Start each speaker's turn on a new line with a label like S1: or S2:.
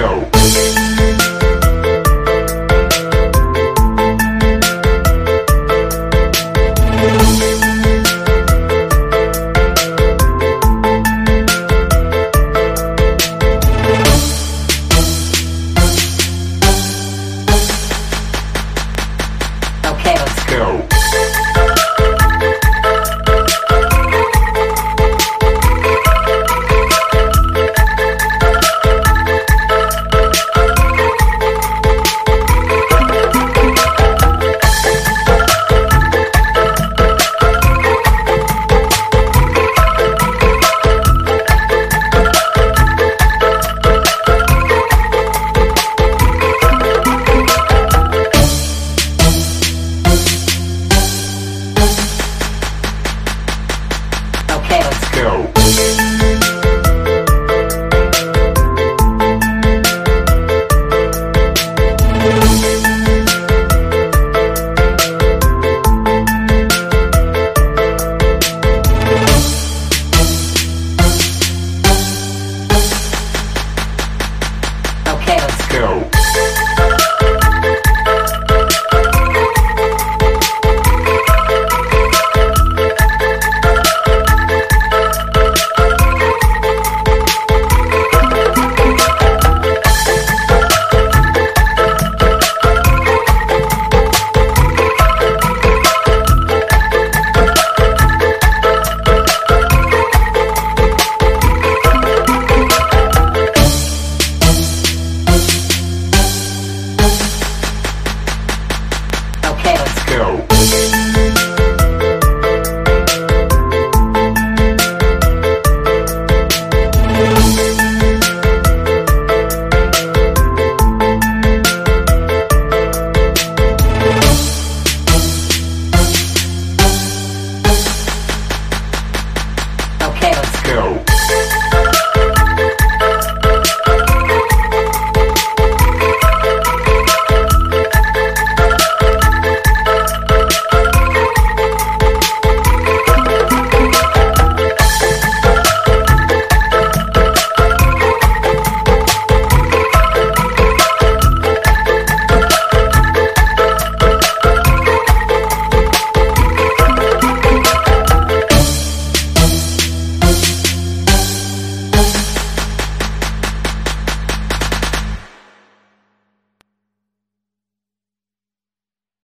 S1: Show. Let's go. Let's go.